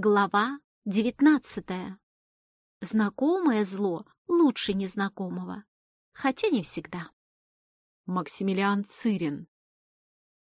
Глава девятнадцатая. Знакомое зло лучше незнакомого, хотя не всегда. Максимилиан Цирин.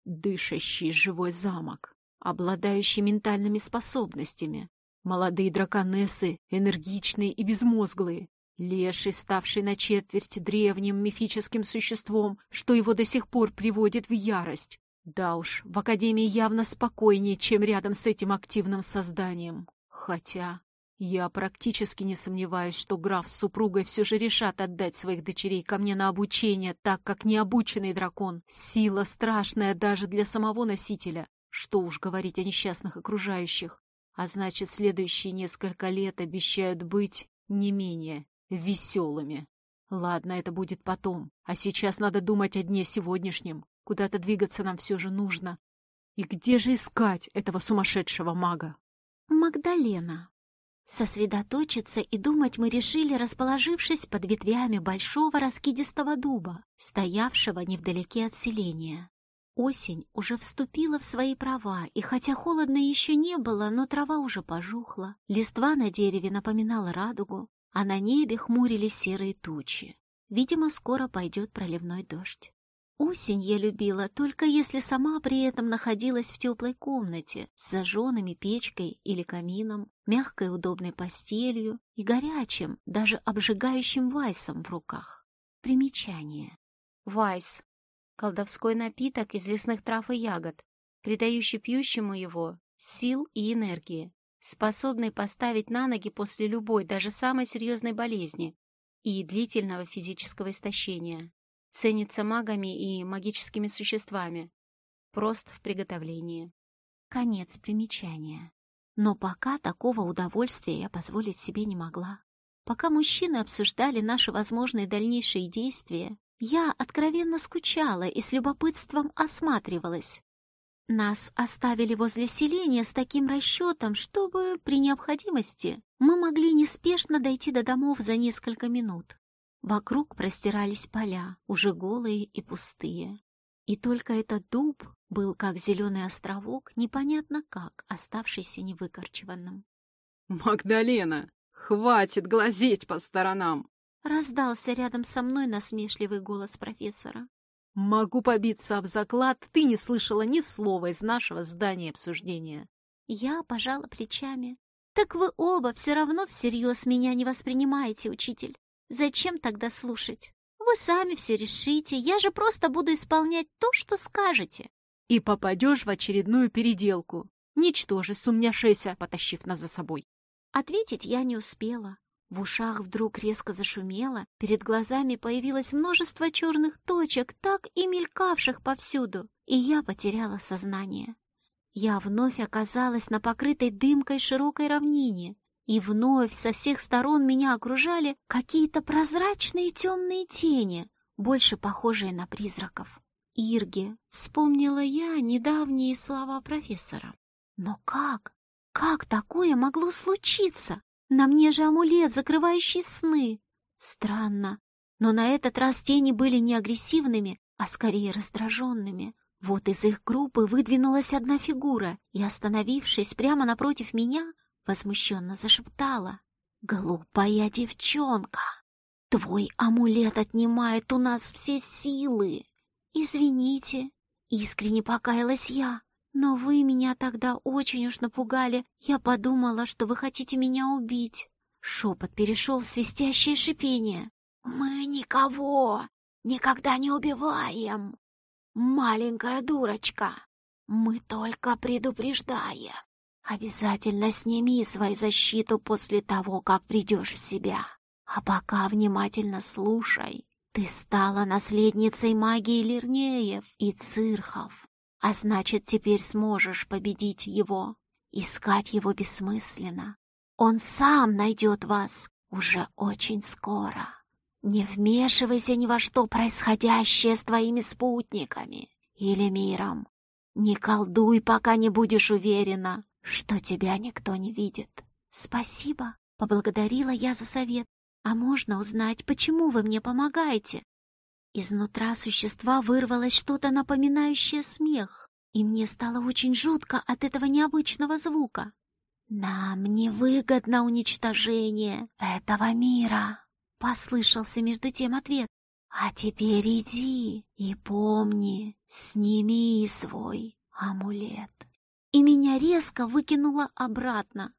Дышащий живой замок, обладающий ментальными способностями. Молодые драконессы, энергичные и безмозглые. Леший, ставший на четверть древним мифическим существом, что его до сих пор приводит в ярость. Да уж, в Академии явно спокойнее, чем рядом с этим активным созданием. Хотя я практически не сомневаюсь, что граф с супругой все же решат отдать своих дочерей ко мне на обучение, так как необученный дракон — сила страшная даже для самого носителя. Что уж говорить о несчастных окружающих. А значит, следующие несколько лет обещают быть не менее веселыми. Ладно, это будет потом, а сейчас надо думать о дне сегодняшнем. Куда-то двигаться нам все же нужно. И где же искать этого сумасшедшего мага? Магдалена. Сосредоточиться и думать мы решили, расположившись под ветвями большого раскидистого дуба, стоявшего невдалеке от селения. Осень уже вступила в свои права, и хотя холодно еще не было, но трава уже пожухла, листва на дереве напоминала радугу, а на небе хмурились серые тучи. Видимо, скоро пойдет проливной дождь. Осень я любила только если сама при этом находилась в теплой комнате с зажженными печкой или камином, мягкой удобной постелью и горячим, даже обжигающим вайсом в руках. Примечание. Вайс – колдовской напиток из лесных трав и ягод, придающий пьющему его сил и энергии, способный поставить на ноги после любой, даже самой серьезной болезни и длительного физического истощения. Ценится магами и магическими существами. Прост в приготовлении. Конец примечания. Но пока такого удовольствия я позволить себе не могла. Пока мужчины обсуждали наши возможные дальнейшие действия, я откровенно скучала и с любопытством осматривалась. Нас оставили возле селения с таким расчетом, чтобы при необходимости мы могли неспешно дойти до домов за несколько минут. Вокруг простирались поля, уже голые и пустые. И только этот дуб был как зеленый островок, непонятно как, оставшийся невыкорчеванным. «Магдалена, хватит глазеть по сторонам!» Раздался рядом со мной насмешливый голос профессора. «Могу побиться об заклад, ты не слышала ни слова из нашего здания обсуждения». Я пожала плечами. «Так вы оба все равно всерьез меня не воспринимаете, учитель. Зачем тогда слушать? Вы сами все решите, я же просто буду исполнять то, что скажете. И попадешь в очередную переделку. Ничтоже, сумняшися, потащив нас за собой. Ответить я не успела. В ушах вдруг резко зашумело, перед глазами появилось множество черных точек, так и мелькавших повсюду, и я потеряла сознание. Я вновь оказалась на покрытой дымкой широкой равнине, и вновь со всех сторон меня окружали какие-то прозрачные темные тени, больше похожие на призраков. Ирги, вспомнила я недавние слова профессора. Но как? Как такое могло случиться? На мне же амулет, закрывающий сны. Странно, но на этот раз тени были не агрессивными, а скорее раздраженными. Вот из их группы выдвинулась одна фигура и, остановившись прямо напротив меня, возмущенно зашептала. «Глупая девчонка! Твой амулет отнимает у нас все силы! Извините!» Искренне покаялась я. «Но вы меня тогда очень уж напугали. Я подумала, что вы хотите меня убить». Шепот перешел в свистящее шипение. «Мы никого никогда не убиваем, маленькая дурочка. Мы только предупреждаем. Обязательно сними свою защиту после того, как придешь в себя. А пока внимательно слушай. Ты стала наследницей магии Лирнеев и Цирхов, а значит, теперь сможешь победить его. Искать его бессмысленно. Он сам найдет вас уже очень скоро. Не вмешивайся ни во что происходящее с твоими спутниками или миром. Не колдуй, пока не будешь уверена, что тебя никто не видит. Спасибо, поблагодарила я за совет. А можно узнать, почему вы мне помогаете? Изнутра существа вырвалось что-то напоминающее смех, и мне стало очень жутко от этого необычного звука. «Нам невыгодно уничтожение этого мира», — послышался между тем ответ. «А теперь иди и помни, сними свой амулет». И меня резко выкинуло обратно.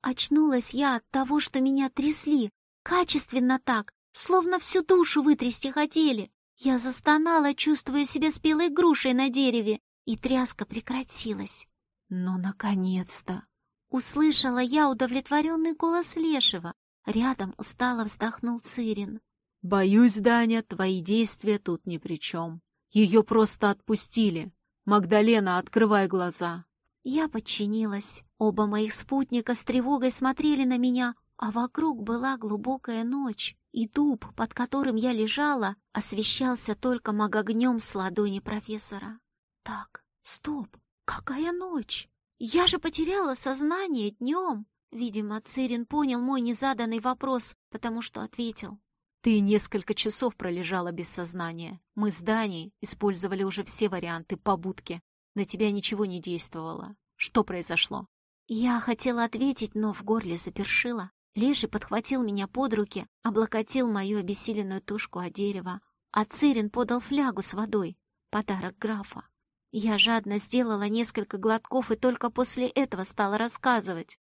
Очнулась я от того, что меня трясли, качественно так, словно всю душу вытрясти хотели. Я застонала, чувствуя себя спелой грушей на дереве, и тряска прекратилась. «Ну, наконец-то!» Услышала я удовлетворенный голос Лешего. Рядом устало вздохнул Цирин. «Боюсь, Даня, твои действия тут ни при чем. Ее просто отпустили. Магдалена, открывай глаза». Я подчинилась. Оба моих спутника с тревогой смотрели на меня, а вокруг была глубокая ночь, и дуб, под которым я лежала, освещался только магогнем с ладони профессора. Так, стоп, какая ночь? Я же потеряла сознание днем. Видимо, Цирин понял мой незаданный вопрос, потому что ответил. Ты несколько часов пролежала без сознания. Мы с Даней использовали уже все варианты побудки. На тебя ничего не действовало. Что произошло? Я хотела ответить, но в горле запершила. Леший подхватил меня под руки, облокотил мою обессиленную тушку о дерево, а Цирин подал флягу с водой, подарок графа. Я жадно сделала несколько глотков и только после этого стала рассказывать.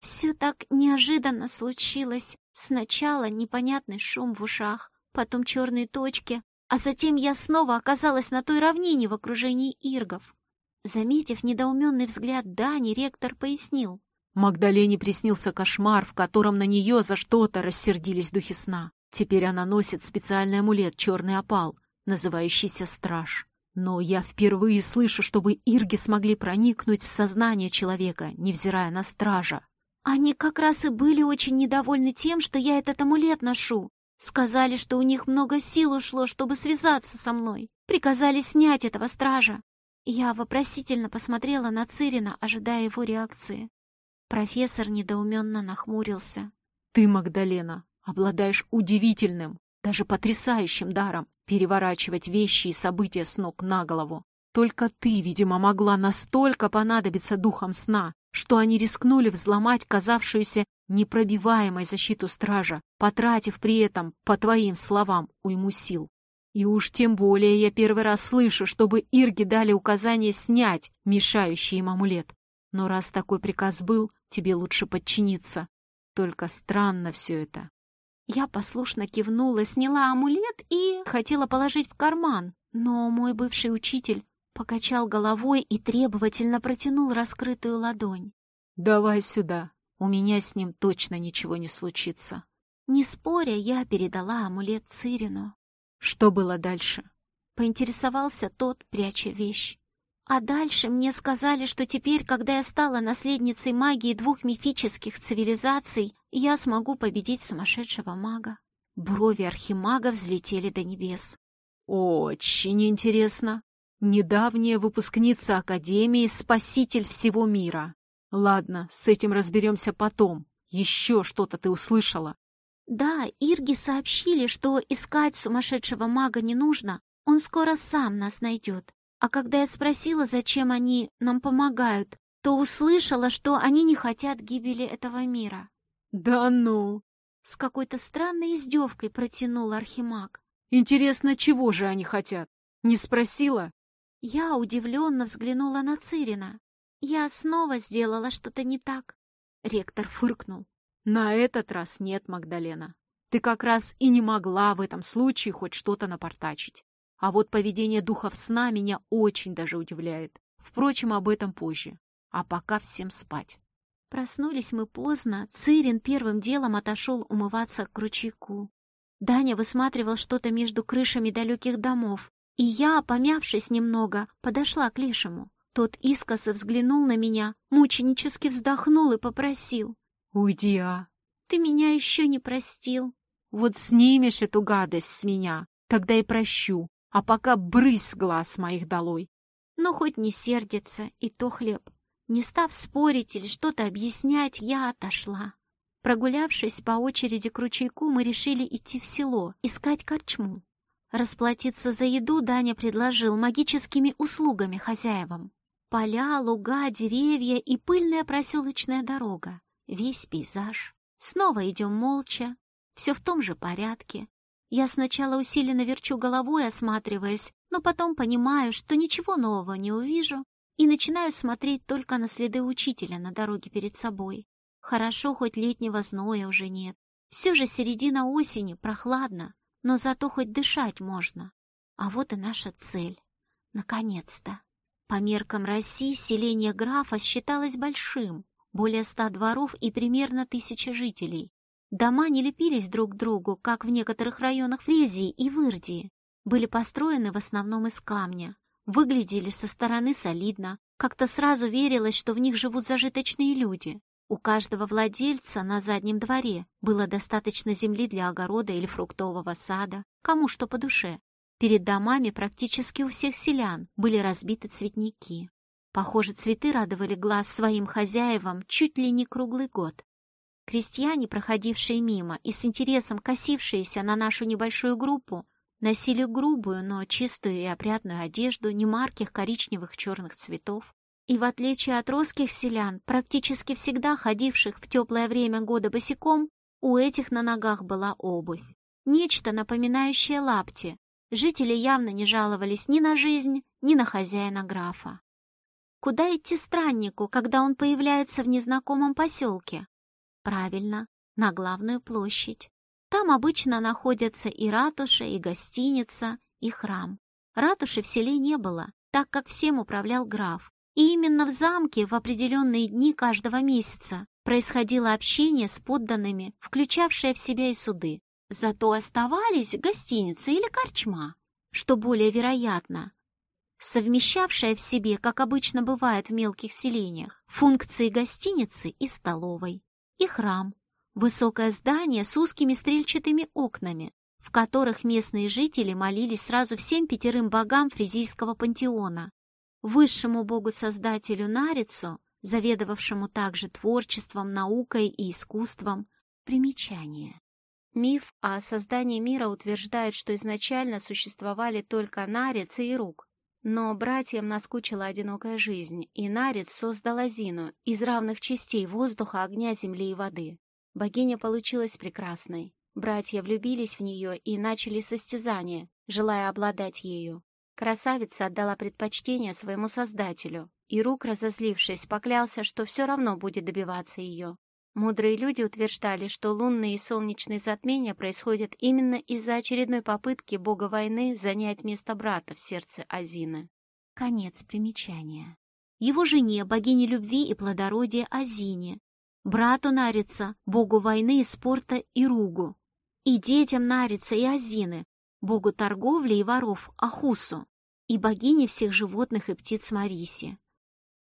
Все так неожиданно случилось. Сначала непонятный шум в ушах, потом черные точки, а затем я снова оказалась на той равнине в окружении иргов. Заметив недоуменный взгляд Дани, ректор пояснил. Магдалене приснился кошмар, в котором на нее за что-то рассердились духи сна. Теперь она носит специальный амулет «Черный опал», называющийся «Страж». Но я впервые слышу, чтобы ирги смогли проникнуть в сознание человека, невзирая на стража. Они как раз и были очень недовольны тем, что я этот амулет ношу. Сказали, что у них много сил ушло, чтобы связаться со мной. Приказали снять этого стража. Я вопросительно посмотрела на Цирина, ожидая его реакции. Профессор недоуменно нахмурился. «Ты, Магдалена, обладаешь удивительным, даже потрясающим даром переворачивать вещи и события с ног на голову. Только ты, видимо, могла настолько понадобиться духом сна, что они рискнули взломать казавшуюся непробиваемой защиту стража, потратив при этом, по твоим словам, уйму сил. И уж тем более я первый раз слышу, чтобы Ирги дали указание снять мешающий им амулет. Но раз такой приказ был, тебе лучше подчиниться. Только странно все это. Я послушно кивнула, сняла амулет и хотела положить в карман, но мой бывший учитель покачал головой и требовательно протянул раскрытую ладонь. «Давай сюда, у меня с ним точно ничего не случится». Не споря, я передала амулет Цирину. Что было дальше? Поинтересовался тот, пряча вещь. А дальше мне сказали, что теперь, когда я стала наследницей магии двух мифических цивилизаций, я смогу победить сумасшедшего мага. Брови архимага взлетели до небес. Очень интересно. Недавняя выпускница Академии — спаситель всего мира. Ладно, с этим разберемся потом. Еще что-то ты услышала? Да, Ирги сообщили, что искать сумасшедшего мага не нужно. Он скоро сам нас найдет. А когда я спросила, зачем они нам помогают, то услышала, что они не хотят гибели этого мира. «Да ну!» — с какой-то странной издевкой протянул Архимаг. «Интересно, чего же они хотят? Не спросила?» Я удивленно взглянула на Цирина. Я снова сделала что-то не так. Ректор фыркнул. «На этот раз нет, Магдалена. Ты как раз и не могла в этом случае хоть что-то напортачить. А вот поведение духов сна меня очень даже удивляет. Впрочем, об этом позже. А пока всем спать. Проснулись мы поздно. Цирин первым делом отошел умываться к ручейку. Даня высматривал что-то между крышами далеких домов. И я, помявшись немного, подошла к Лешему. Тот искоса взглянул на меня, мученически вздохнул и попросил. «Уйди, а!» «Ты меня еще не простил». «Вот снимешь эту гадость с меня, тогда и прощу. А пока брысь глаз моих долой. Но хоть не сердится, и то хлеб. Не став спорить или что-то объяснять, я отошла. Прогулявшись по очереди к ручейку, мы решили идти в село, искать корчму. Расплатиться за еду Даня предложил магическими услугами хозяевам. Поля, луга, деревья и пыльная проселочная дорога. Весь пейзаж. Снова идем молча. Все в том же порядке. Я сначала усиленно верчу головой, осматриваясь, но потом понимаю, что ничего нового не увижу, и начинаю смотреть только на следы учителя на дороге перед собой. Хорошо, хоть летнего зноя уже нет. Все же середина осени, прохладно, но зато хоть дышать можно. А вот и наша цель. Наконец-то. По меркам России селение графа считалось большим, более ста дворов и примерно тысяча жителей. Дома не лепились друг к другу, как в некоторых районах Фрезии и Вырдии. Были построены в основном из камня. Выглядели со стороны солидно. Как-то сразу верилось, что в них живут зажиточные люди. У каждого владельца на заднем дворе было достаточно земли для огорода или фруктового сада, кому что по душе. Перед домами практически у всех селян были разбиты цветники. Похоже, цветы радовали глаз своим хозяевам чуть ли не круглый год. Крестьяне, проходившие мимо и с интересом косившиеся на нашу небольшую группу, носили грубую, но чистую и опрятную одежду немарких коричневых черных цветов. И в отличие от русских селян, практически всегда ходивших в теплое время года босиком, у этих на ногах была обувь. Нечто напоминающее лапти. Жители явно не жаловались ни на жизнь, ни на хозяина графа. Куда идти страннику, когда он появляется в незнакомом поселке? Правильно, на главную площадь. Там обычно находятся и ратуша, и гостиница, и храм. Ратуши в селе не было, так как всем управлял граф. И именно в замке в определенные дни каждого месяца происходило общение с подданными, включавшее в себя и суды. Зато оставались гостиница или корчма, что более вероятно, совмещавшая в себе, как обычно бывает в мелких селениях, функции гостиницы и столовой, и храм, высокое здание с узкими стрельчатыми окнами, в которых местные жители молились сразу всем пятерым богам фризийского пантеона, высшему богу-создателю Нарицу, заведовавшему также творчеством, наукой и искусством, примечание. Миф о создании мира утверждает, что изначально существовали только Нарец и Ирук, но братьям наскучила одинокая жизнь, и Нарец создал Азину из равных частей воздуха, огня, земли и воды. Богиня получилась прекрасной. Братья влюбились в нее и начали состязание, желая обладать ею. Красавица отдала предпочтение своему создателю, и Рук, разозлившись, поклялся, что все равно будет добиваться ее. Мудрые люди утверждали, что лунные и солнечные затмения происходят именно из-за очередной попытки бога войны занять место брата в сердце Азины. Конец примечания. Его жене, богине любви и плодородия Азине, брату Нарица, богу войны и спорта Иругу, и детям Нарица и Азины, богу торговли и воров Ахусу, и богине всех животных и птиц Мариси.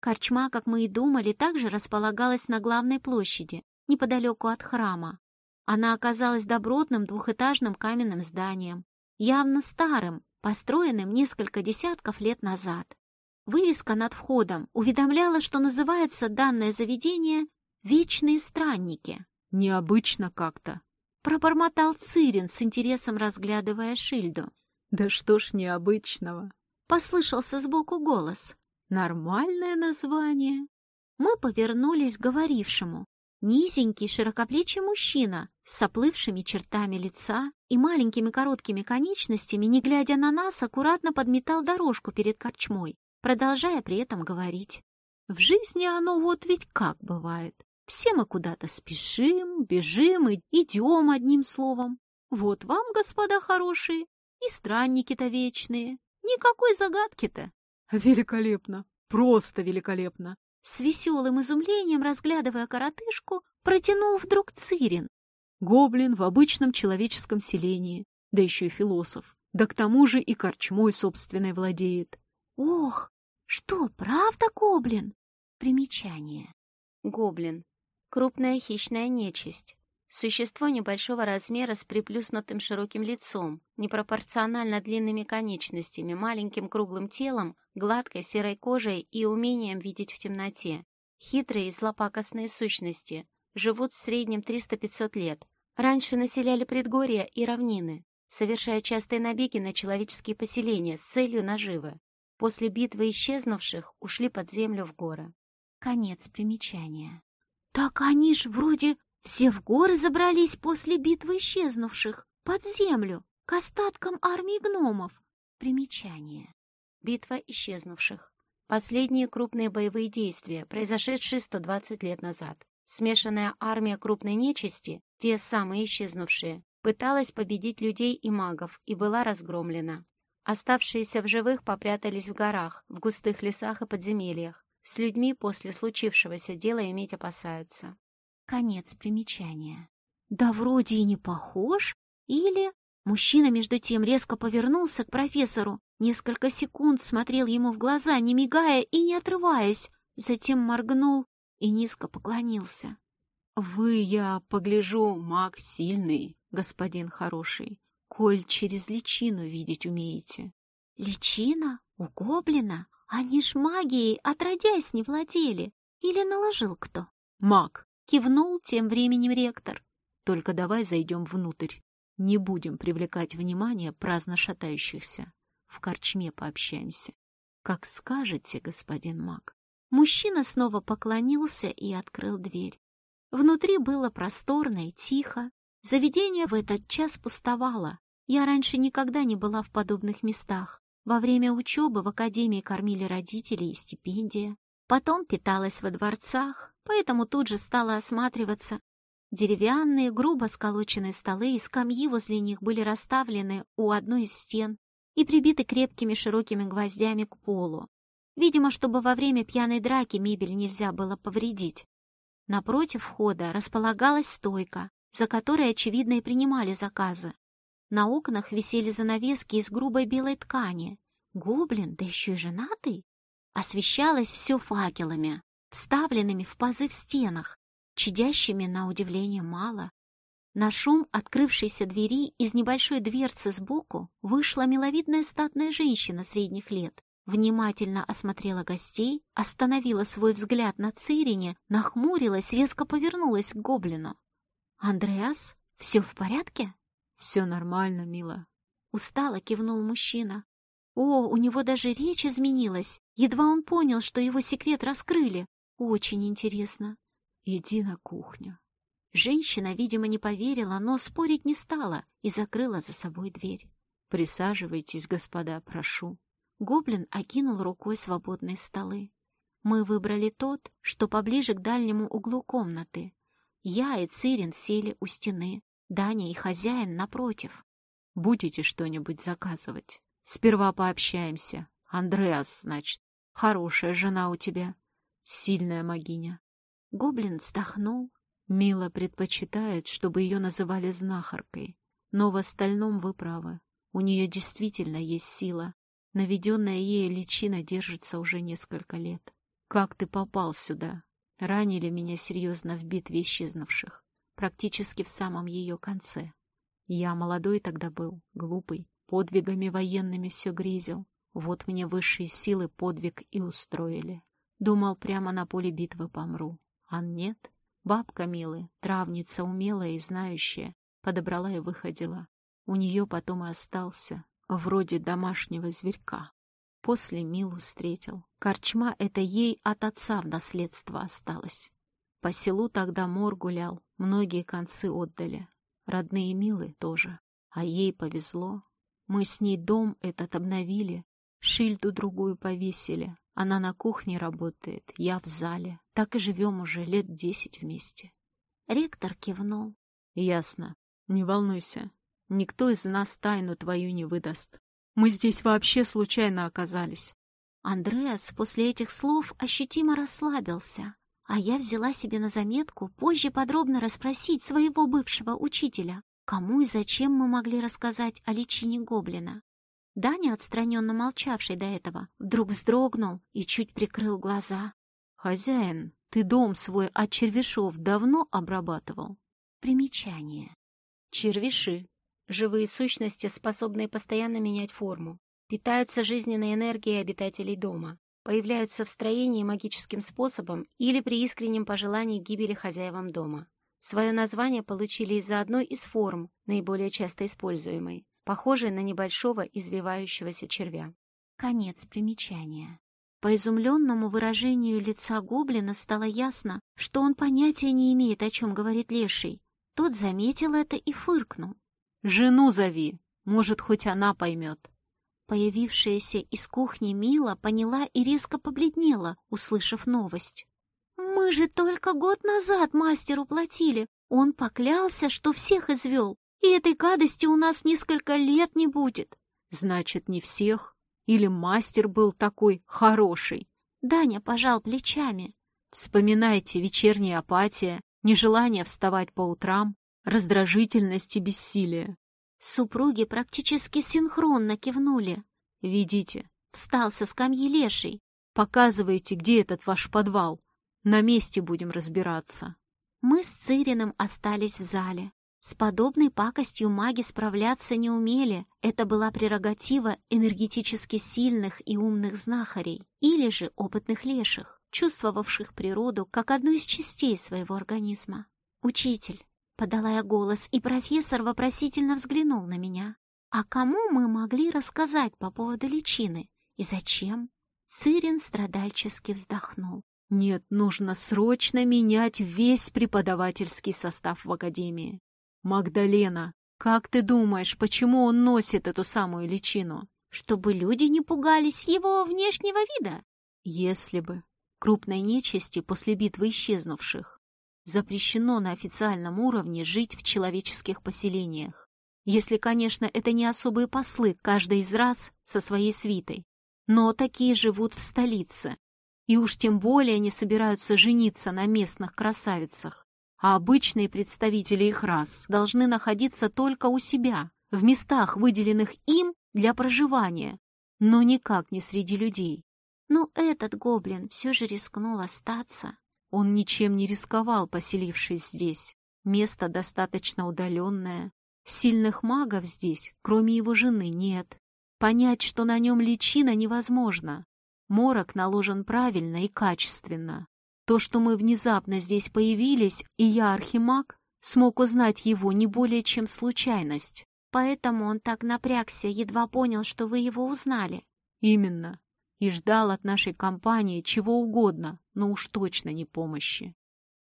Корчма, как мы и думали, также располагалась на главной площади, неподалеку от храма. Она оказалась добротным двухэтажным каменным зданием, явно старым, построенным несколько десятков лет назад. Вывеска над входом уведомляла, что называется данное заведение «Вечные странники». «Необычно как-то», — пробормотал Цирин с интересом разглядывая Шильду. «Да что ж необычного?» — послышался сбоку голос. Нормальное название. Мы повернулись к говорившему. Низенький, широкоплечий мужчина с оплывшими чертами лица и маленькими короткими конечностями, не глядя на нас, аккуратно подметал дорожку перед корчмой, продолжая при этом говорить. В жизни оно вот ведь как бывает. Все мы куда-то спешим, бежим и идем одним словом. Вот вам, господа хорошие, и странники-то вечные. Никакой загадки-то. Великолепно! Просто великолепно! С веселым изумлением, разглядывая коротышку, протянул вдруг Цирин. Гоблин в обычном человеческом селении, да еще и философ, да к тому же и корчмой собственной владеет. Ох, что, правда гоблин? Примечание. Гоблин. Крупная хищная нечисть. Существо небольшого размера с приплюснутым широким лицом, непропорционально длинными конечностями, маленьким круглым телом, гладкой серой кожей и умением видеть в темноте. Хитрые и злопакостные сущности. Живут в среднем 300-500 лет. Раньше населяли предгорья и равнины, совершая частые набеги на человеческие поселения с целью наживы. После битвы исчезнувших ушли под землю в горы. Конец примечания. Так они ж вроде все в горы забрались после битвы исчезнувших, под землю, к остаткам армии гномов. Примечание. Битва исчезнувших. Последние крупные боевые действия, произошедшие 120 лет назад. Смешанная армия крупной нечисти, те самые исчезнувшие, пыталась победить людей и магов и была разгромлена. Оставшиеся в живых попрятались в горах, в густых лесах и подземельях. С людьми после случившегося дела иметь опасаются. Конец примечания. Да вроде и не похож. Или... Мужчина, между тем, резко повернулся к профессору, несколько секунд смотрел ему в глаза, не мигая и не отрываясь, затем моргнул и низко поклонился. «Вы, я погляжу, маг сильный, господин хороший, коль через личину видеть умеете». «Личина? У гоблина? Они ж магией отродясь не владели. Или наложил кто?» «Маг!» — кивнул тем временем ректор. «Только давай зайдем внутрь. Не будем привлекать внимание праздно шатающихся. В корчме пообщаемся. Как скажете, господин маг». Мужчина снова поклонился и открыл дверь. Внутри было просторно и тихо. Заведение в этот час пустовало. Я раньше никогда не была в подобных местах. Во время учебы в академии кормили родителей и стипендия. Потом питалась во дворцах, поэтому тут же стала осматриваться. Деревянные, грубо сколоченные столы и скамьи возле них были расставлены у одной из стен и прибиты крепкими широкими гвоздями к полу. Видимо, чтобы во время пьяной драки мебель нельзя было повредить. Напротив входа располагалась стойка, за которой, очевидно, и принимали заказы. На окнах висели занавески из грубой белой ткани. Гоблин, да еще и женатый. Освещалось все факелами, вставленными в пазы в стенах, чадящими, на удивление, мало. На шум открывшейся двери из небольшой дверцы сбоку вышла миловидная статная женщина средних лет внимательно осмотрела гостей, остановила свой взгляд на Цирине, нахмурилась, резко повернулась к гоблину. «Андреас, все в порядке?» «Все нормально, мила». Устало кивнул мужчина. О, у него даже речь изменилась. Едва он понял, что его секрет раскрыли. Очень интересно. Иди на кухню. Женщина, видимо, не поверила, но спорить не стала и закрыла за собой дверь. Присаживайтесь, господа, прошу. Гоблин окинул рукой свободные столы. Мы выбрали тот, что поближе к дальнему углу комнаты. Я и Цирин сели у стены, Даня и хозяин напротив. «Будете что-нибудь заказывать? Сперва пообщаемся. Андреас, значит. Хорошая жена у тебя. Сильная могиня». Гоблин вздохнул. Мила предпочитает, чтобы ее называли знахаркой. Но в остальном вы правы. У нее действительно есть сила, Наведенная ею личина держится уже несколько лет. Как ты попал сюда? Ранили меня серьезно в битве исчезнувших, практически в самом ее конце. Я молодой тогда был, глупый, подвигами военными все грезил. Вот мне высшие силы подвиг и устроили. Думал, прямо на поле битвы помру. А нет. Бабка милая, травница умелая и знающая, подобрала и выходила. У нее потом и остался, вроде домашнего зверька. После Милу встретил. Корчма это ей от отца в наследство осталось. По селу тогда мор гулял, многие концы отдали. Родные Милы тоже. А ей повезло. Мы с ней дом этот обновили, шильду другую повесили. Она на кухне работает, я в зале. Так и живем уже лет десять вместе. Ректор кивнул. Ясно. Не волнуйся, Никто из нас тайну твою не выдаст. Мы здесь вообще случайно оказались. Андреас после этих слов ощутимо расслабился, а я взяла себе на заметку позже подробно расспросить своего бывшего учителя, кому и зачем мы могли рассказать о личине гоблина. Даня, отстраненно молчавший до этого, вдруг вздрогнул и чуть прикрыл глаза. «Хозяин, ты дом свой от червешов давно обрабатывал?» Примечание. Червеши Живые сущности, способные постоянно менять форму, питаются жизненной энергией обитателей дома, появляются в строении магическим способом или при искреннем пожелании гибели хозяевам дома. Свое название получили из-за одной из форм, наиболее часто используемой, похожей на небольшого извивающегося червя. Конец примечания. По изумленному выражению лица гоблина стало ясно, что он понятия не имеет, о чем говорит леший. Тот заметил это и фыркнул. «Жену зови, может, хоть она поймет». Появившаяся из кухни Мила поняла и резко побледнела, услышав новость. «Мы же только год назад мастеру платили. Он поклялся, что всех извел, и этой гадости у нас несколько лет не будет». «Значит, не всех? Или мастер был такой хороший?» Даня пожал плечами. «Вспоминайте вечерняя апатия, нежелание вставать по утрам, раздражительность и бессилие. Супруги практически синхронно кивнули. «Видите?» — встал со скамьи леший. «Показывайте, где этот ваш подвал. На месте будем разбираться». Мы с Цириным остались в зале. С подобной пакостью маги справляться не умели. Это была прерогатива энергетически сильных и умных знахарей или же опытных леших, чувствовавших природу как одну из частей своего организма. «Учитель», — подала я голос, и профессор вопросительно взглянул на меня. «А кому мы могли рассказать по поводу личины? И зачем?» Цирин страдальчески вздохнул. «Нет, нужно срочно менять весь преподавательский состав в Академии. «Магдалена, как ты думаешь, почему он носит эту самую личину?» «Чтобы люди не пугались его внешнего вида?» «Если бы. Крупной нечисти после битвы исчезнувших. Запрещено на официальном уровне жить в человеческих поселениях. Если, конечно, это не особые послы, каждый из раз со своей свитой. Но такие живут в столице. И уж тем более не собираются жениться на местных красавицах а обычные представители их рас должны находиться только у себя, в местах, выделенных им для проживания, но никак не среди людей. Но этот гоблин все же рискнул остаться. Он ничем не рисковал, поселившись здесь. Место достаточно удаленное. Сильных магов здесь, кроме его жены, нет. Понять, что на нем личина, невозможно. Морок наложен правильно и качественно. То, что мы внезапно здесь появились, и я, архимаг, смог узнать его не более чем случайность. Поэтому он так напрягся, едва понял, что вы его узнали. Именно. И ждал от нашей компании чего угодно, но уж точно не помощи.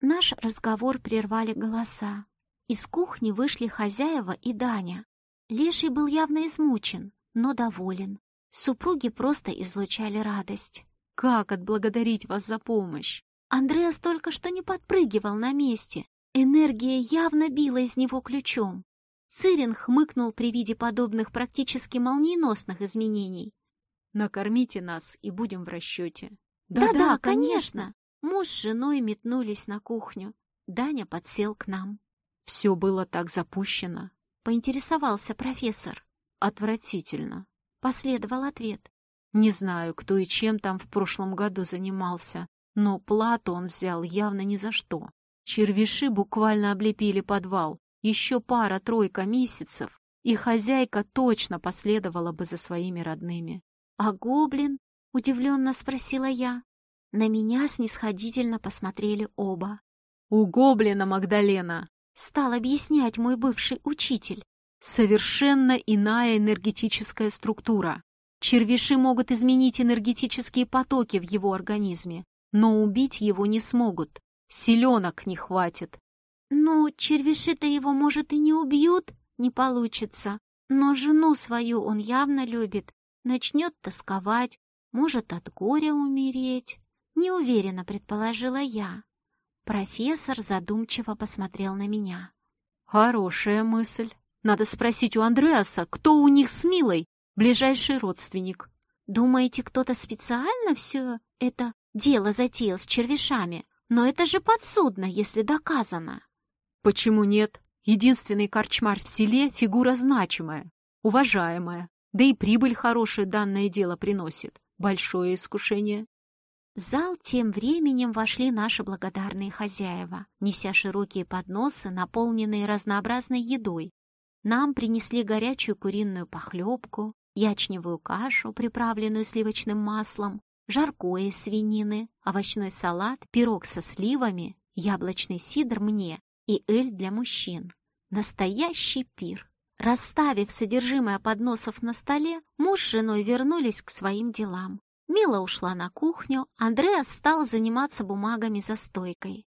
Наш разговор прервали голоса. Из кухни вышли хозяева и Даня. Леший был явно измучен, но доволен. Супруги просто излучали радость. «Как отблагодарить вас за помощь?» Андреас только что не подпрыгивал на месте. Энергия явно била из него ключом. Цирин хмыкнул при виде подобных практически молниеносных изменений. «Накормите нас, и будем в расчете». «Да-да, конечно!» Муж с женой метнулись на кухню. Даня подсел к нам. «Все было так запущено», — поинтересовался профессор. «Отвратительно», — последовал ответ. «Не знаю, кто и чем там в прошлом году занимался, но плату он взял явно ни за что. Червиши буквально облепили подвал. Еще пара-тройка месяцев, и хозяйка точно последовала бы за своими родными. «А гоблин?» — удивленно спросила я. На меня снисходительно посмотрели оба. «У гоблина, Магдалена!» — стал объяснять мой бывший учитель. «Совершенно иная энергетическая структура. Червиши могут изменить энергетические потоки в его организме, но убить его не смогут. Селенок не хватит. Ну, червиши-то его, может, и не убьют, не получится. Но жену свою он явно любит. Начнет тосковать, может от горя умереть. Неуверенно предположила я. Профессор задумчиво посмотрел на меня. Хорошая мысль. Надо спросить у Андреаса, кто у них с Милой, ближайший родственник. Думаете, кто-то специально все это дело затеял с червишами, но это же подсудно, если доказано. Почему нет? Единственный корчмар в селе — фигура значимая, уважаемая, да и прибыль хорошая данное дело приносит. Большое искушение. В зал тем временем вошли наши благодарные хозяева, неся широкие подносы, наполненные разнообразной едой. Нам принесли горячую куриную похлебку, ячневую кашу, приправленную сливочным маслом, жаркое из свинины, овощной салат, пирог со сливами, яблочный сидр мне и эль для мужчин. Настоящий пир. Расставив содержимое подносов на столе, муж с женой вернулись к своим делам. Мила ушла на кухню, Андреас стал заниматься бумагами за стойкой.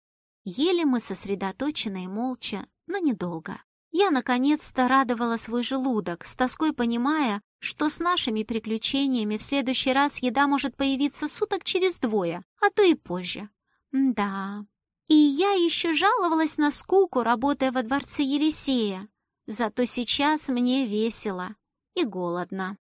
Ели мы сосредоточенно и молча, но недолго. Я наконец-то радовала свой желудок, с тоской понимая, что с нашими приключениями в следующий раз еда может появиться суток через двое, а то и позже. Да. И я еще жаловалась на скуку, работая во дворце Елисея. Зато сейчас мне весело и голодно.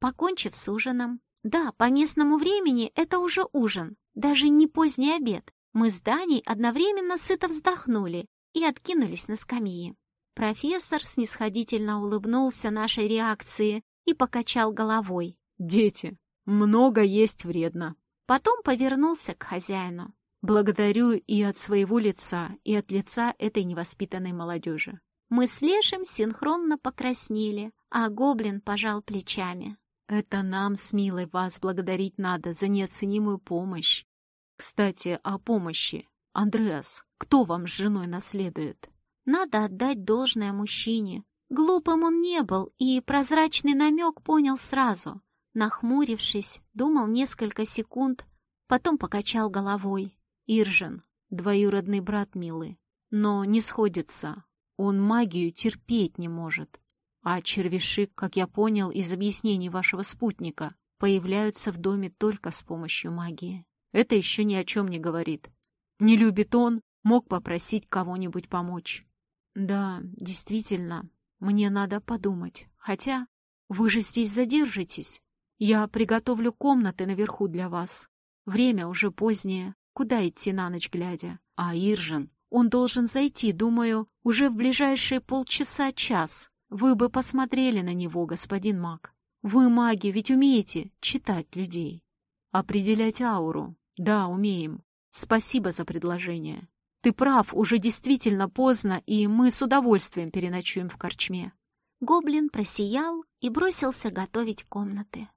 Покончив с ужином, да, по местному времени это уже ужин, даже не поздний обед, мы с Даней одновременно сыто вздохнули и откинулись на скамьи. Профессор снисходительно улыбнулся нашей реакции и покачал головой. «Дети, много есть вредно». Потом повернулся к хозяину. «Благодарю и от своего лица, и от лица этой невоспитанной молодежи. Мы с Лешим синхронно покраснели, а гоблин пожал плечами. «Это нам с Милой вас благодарить надо за неоценимую помощь. Кстати, о помощи. Андреас, кто вам с женой наследует?» «Надо отдать должное мужчине. Глупым он не был, и прозрачный намек понял сразу. Нахмурившись, думал несколько секунд, потом покачал головой. «Иржин, двоюродный брат Милы. Но не сходится. Он магию терпеть не может. А червиши, как я понял из объяснений вашего спутника, появляются в доме только с помощью магии. Это еще ни о чем не говорит. Не любит он, мог попросить кого-нибудь помочь. Да, действительно, мне надо подумать. Хотя вы же здесь задержитесь. Я приготовлю комнаты наверху для вас. Время уже позднее. Куда идти на ночь глядя? А Иржин он должен зайти, думаю, уже в ближайшие полчаса-час. Вы бы посмотрели на него, господин маг. Вы, маги, ведь умеете читать людей. Определять ауру. Да, умеем. Спасибо за предложение. Ты прав, уже действительно поздно, и мы с удовольствием переночуем в корчме. Гоблин просиял и бросился готовить комнаты.